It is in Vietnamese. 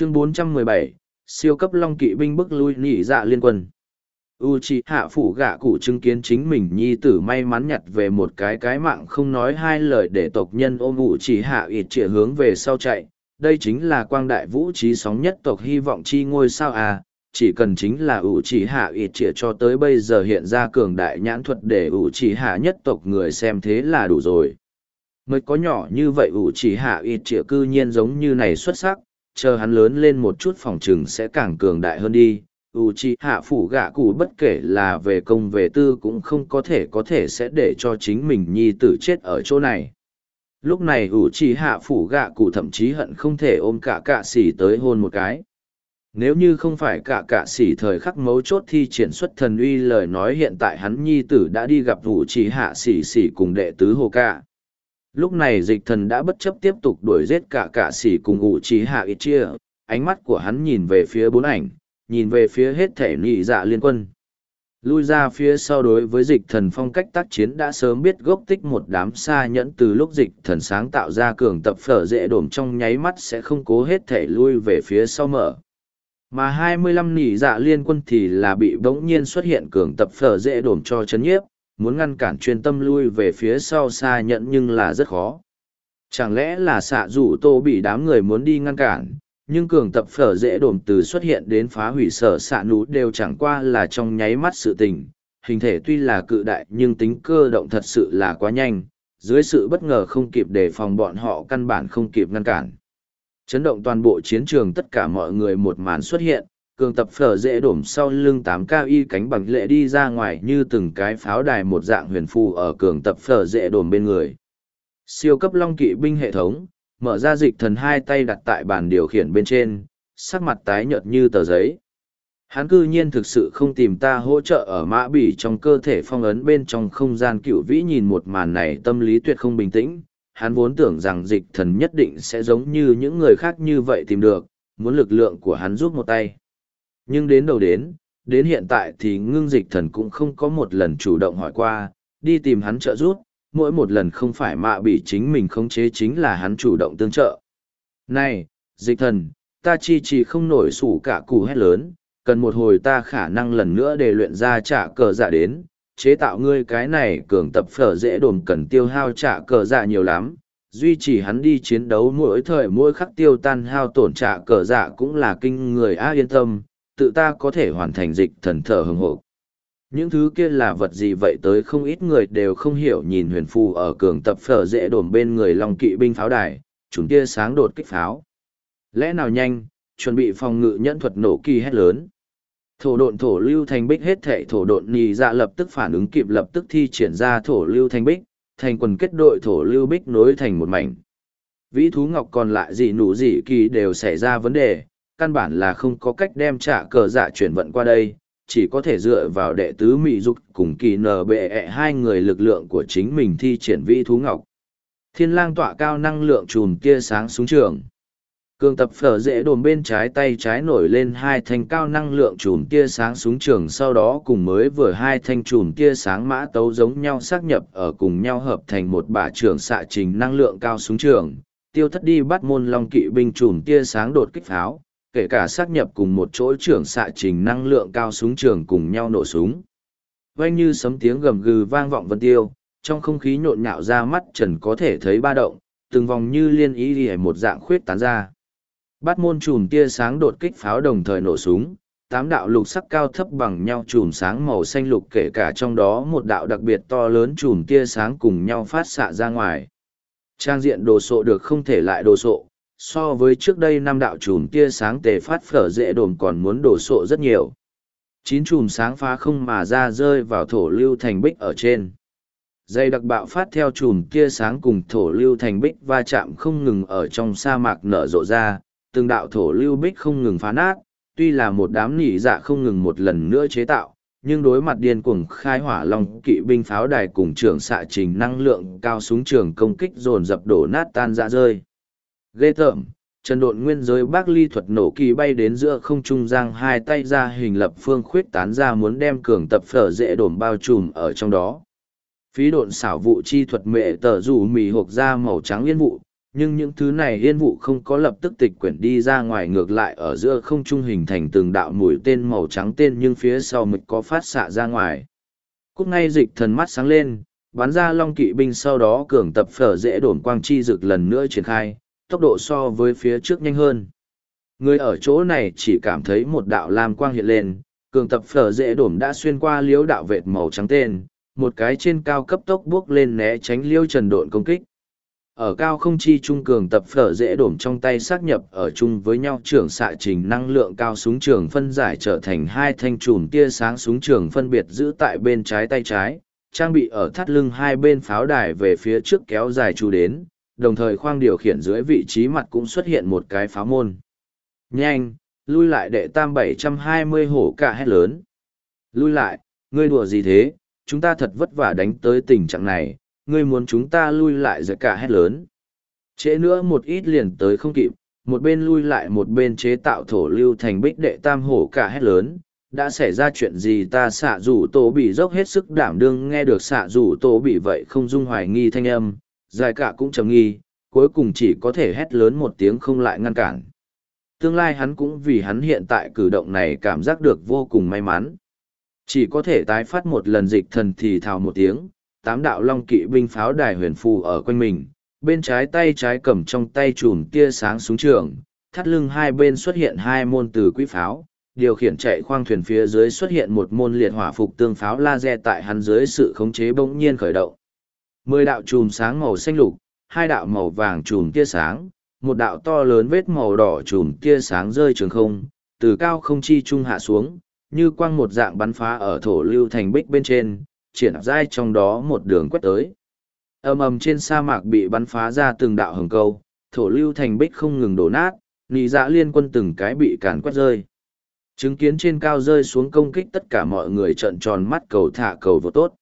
chương 417, siêu cấp long kỵ binh bức lui nhị dạ liên quân. U c hạ phủ gạ cụ chứng kiến chính mình nhi tử may mắn nhặt về một cái cái mạng không nói hai lời để tộc nhân ôm u c hạ ít trịa hướng về sau chạy. Đây chính là quang đại vũ trí sóng nhất tộc hy vọng chi ngôi sao à chỉ cần chính là ủ chỉ hạ ít trịa cho tới bây giờ hiện ra cường đại nhãn thuật để ủ chỉ hạ nhất tộc người xem thế là đủ rồi. Mới có nhỏ như vậy ủ chỉ hạ ít trịa cư nhiên giống như này xuất sắc chờ hắn lớn lên một chút phòng trừng sẽ càng cường đại hơn đi. Uchiha phủ gạ cụ bất kể là về công về tư cũng không có thể có thể sẽ để cho chính mình nhi tử chết ở chỗ này. Lúc này Uchiha phủ gạ cụ thậm chí hận không thể ôm cả cạ sỉ tới hôn một cái. Nếu như không phải cả cạ sỉ thời khắc mấu chốt thi triển xuất thần uy lời nói hiện tại hắn nhi tử đã đi gặp Uchiha sỉ sỉ cùng đệ tứ hồ cạ lúc này dịch thần đã bất chấp tiếp tục đuổi giết cả cạ sỉ cùng ủ trí hạ ít chia, ánh mắt của hắn nhìn về phía bốn ảnh, nhìn về phía hết thể nị dạ liên quân. Lui ra phía sau đối với dịch thần phong cách tác chiến đã sớm biết gốc tích một đám xa nhẫn từ lúc dịch thần sáng tạo ra cường tập phở dễ đổm trong nháy mắt sẽ không cố hết thể lui về phía sau mở. Mà 25 nỉ dạ liên quân thì là bị bỗng nhiên xuất hiện cường tập phở dễ đổm cho chấn nhiếp muốn ngăn cản chuyên tâm lui về phía sau xa nhận nhưng là rất khó. Chẳng lẽ là xạ rủ tô bị đám người muốn đi ngăn cản, nhưng cường tập phở dễ đồn từ xuất hiện đến phá hủy sở xạ nú đều chẳng qua là trong nháy mắt sự tình. Hình thể tuy là cự đại nhưng tính cơ động thật sự là quá nhanh, dưới sự bất ngờ không kịp đề phòng bọn họ căn bản không kịp ngăn cản. Chấn động toàn bộ chiến trường tất cả mọi người một màn xuất hiện cường tập phở dễ đổm sau lưng tám cao y cánh bằng lệ đi ra ngoài như từng cái pháo đài một dạng huyền phù ở cường tập phở dễ đổm bên người siêu cấp long kỵ binh hệ thống mở ra dịch thần hai tay đặt tại bàn điều khiển bên trên, sắc mặt tái nhợt như tờ giấy. Hắn cư nhiên thực sự không tìm ta hỗ trợ ở mã bỉ trong cơ thể phong ấn bên trong không gian cựu vĩ nhìn một màn này tâm lý tuyệt không bình tĩnh. Hắn vốn tưởng rằng dịch thần nhất định sẽ giống như những người khác như vậy tìm được, muốn lực lượng của hắn giúp một tay. Nhưng đến đầu đến, đến hiện tại thì ngưng dịch thần cũng không có một lần chủ động hỏi qua, đi tìm hắn trợ giúp, mỗi một lần không phải mạ bị chính mình khống chế chính là hắn chủ động tương trợ. Này, dịch thần, ta chi chỉ không nổi sủ cả củ hét lớn, cần một hồi ta khả năng lần nữa để luyện ra trả cờ dạ đến, chế tạo ngươi cái này cường tập phở dễ đồn cần tiêu hao trả cờ dạ nhiều lắm, duy trì hắn đi chiến đấu mỗi thời mỗi khắc tiêu tan hao tổn trả cờ dạ cũng là kinh người a yên tâm, tự ta có thể hoàn thành dịch thần thở hừng hộp. Những thứ kia là vật gì vậy tới không ít người đều không hiểu nhìn huyền phù ở cường tập phở dễ đổm bên người lòng kỵ binh pháo đài, chúng kia sáng đột kích pháo. Lẽ nào nhanh, chuẩn bị phòng ngự nhẫn thuật nổ kỳ hét lớn. Thổ độn thổ lưu thành bích hết thể thổ độn nì dạ lập tức phản ứng kịp lập tức thi triển ra thổ lưu thành bích, thành quần kết đội thổ lưu bích nối thành một mảnh. Vĩ thú ngọc còn lại gì nụ gì kỳ đều xảy ra vấn đề, căn bản là không có cách đem trả cờ dạ chuyển vận qua đây, chỉ có thể dựa vào đệ tứ mỹ dục cùng kỳ nờ bệ ẹ hai người lực lượng của chính mình thi triển vi thú ngọc. Thiên lang tọa cao năng lượng chùm tia sáng xuống trường. Cường tập phở dễ đồn bên trái tay trái nổi lên hai thanh cao năng lượng chùm tia sáng xuống trường sau đó cùng mới vừa hai thanh chùm tia sáng mã tấu giống nhau xác nhập ở cùng nhau hợp thành một bả trường xạ trình năng lượng cao xuống trường. Tiêu thất đi bắt môn long kỵ binh chùm tia sáng đột kích pháo kể cả sát nhập cùng một chỗ trưởng xạ trình năng lượng cao súng trường cùng nhau nổ súng. Vang như sấm tiếng gầm gừ vang vọng vân tiêu, trong không khí nhộn nhạo ra mắt trần có thể thấy ba động, từng vòng như liên ý đi một dạng khuyết tán ra. Bát môn chùm tia sáng đột kích pháo đồng thời nổ súng, tám đạo lục sắc cao thấp bằng nhau chùm sáng màu xanh lục kể cả trong đó một đạo đặc biệt to lớn chùm tia sáng cùng nhau phát xạ ra ngoài. Trang diện đồ sộ được không thể lại đồ sộ, so với trước đây năm đạo chùm tia sáng tề phát phở dễ đồn còn muốn đổ sộ rất nhiều. Chín chùm sáng phá không mà ra rơi vào thổ lưu thành bích ở trên. Dây đặc bạo phát theo chùm tia sáng cùng thổ lưu thành bích va chạm không ngừng ở trong sa mạc nở rộ ra, từng đạo thổ lưu bích không ngừng phá nát, tuy là một đám nỉ dạ không ngừng một lần nữa chế tạo, nhưng đối mặt điên cuồng khai hỏa long kỵ binh pháo đài cùng trường xạ trình năng lượng cao súng trường công kích dồn dập đổ nát tan ra rơi. Ghê tởm, trần độn nguyên giới bác ly thuật nổ kỳ bay đến giữa không trung giang hai tay ra hình lập phương khuyết tán ra muốn đem cường tập phở dễ đổm bao trùm ở trong đó. Phí độn xảo vụ chi thuật mệ tờ rủ mì hộp ra màu trắng liên vụ, nhưng những thứ này yên vụ không có lập tức tịch quyển đi ra ngoài ngược lại ở giữa không trung hình thành từng đạo mũi tên màu trắng tên nhưng phía sau mực có phát xạ ra ngoài. Cúc ngay dịch thần mắt sáng lên, bắn ra long kỵ binh sau đó cường tập phở dễ đổn quang chi rực lần nữa triển khai, tốc độ so với phía trước nhanh hơn. Người ở chỗ này chỉ cảm thấy một đạo lam quang hiện lên, cường tập phở dễ đổm đã xuyên qua liếu đạo vệt màu trắng tên, một cái trên cao cấp tốc bước lên né tránh liêu trần độn công kích. Ở cao không chi trung cường tập phở dễ đổm trong tay xác nhập ở chung với nhau trưởng xạ trình năng lượng cao súng trường phân giải trở thành hai thanh trùm tia sáng súng trường phân biệt giữ tại bên trái tay trái, trang bị ở thắt lưng hai bên pháo đài về phía trước kéo dài chu đến, đồng thời khoang điều khiển dưới vị trí mặt cũng xuất hiện một cái pháo môn. Nhanh, lui lại đệ tam bảy trăm hai mươi hổ cả hét lớn. Lui lại, ngươi đùa gì thế, chúng ta thật vất vả đánh tới tình trạng này, ngươi muốn chúng ta lui lại giữa cả hét lớn. Trễ nữa một ít liền tới không kịp, một bên lui lại một bên chế tạo thổ lưu thành bích đệ tam hổ cả hét lớn. Đã xảy ra chuyện gì ta xạ rủ tổ bị dốc hết sức đảm đương nghe được xạ rủ tổ bị vậy không dung hoài nghi thanh âm, dài cả cũng trầm nghi, cuối cùng chỉ có thể hét lớn một tiếng không lại ngăn cản tương lai hắn cũng vì hắn hiện tại cử động này cảm giác được vô cùng may mắn. Chỉ có thể tái phát một lần dịch thần thì thào một tiếng, tám đạo long kỵ binh pháo đài huyền phù ở quanh mình, bên trái tay trái cầm trong tay chùm tia sáng xuống trường, thắt lưng hai bên xuất hiện hai môn từ quý pháo, điều khiển chạy khoang thuyền phía dưới xuất hiện một môn liệt hỏa phục tương pháo laser tại hắn dưới sự khống chế bỗng nhiên khởi động. Mười đạo chùm sáng màu xanh lục, hai đạo màu vàng chùm tia sáng, một đạo to lớn vết màu đỏ chùm tia sáng rơi trường không, từ cao không chi trung hạ xuống, như quang một dạng bắn phá ở thổ lưu thành bích bên trên, triển dai trong đó một đường quét tới. ầm ầm trên sa mạc bị bắn phá ra từng đạo hồng câu, thổ lưu thành bích không ngừng đổ nát, nị dạ liên quân từng cái bị càn quét rơi. Chứng kiến trên cao rơi xuống công kích tất cả mọi người trợn tròn mắt cầu thả cầu vô tốt.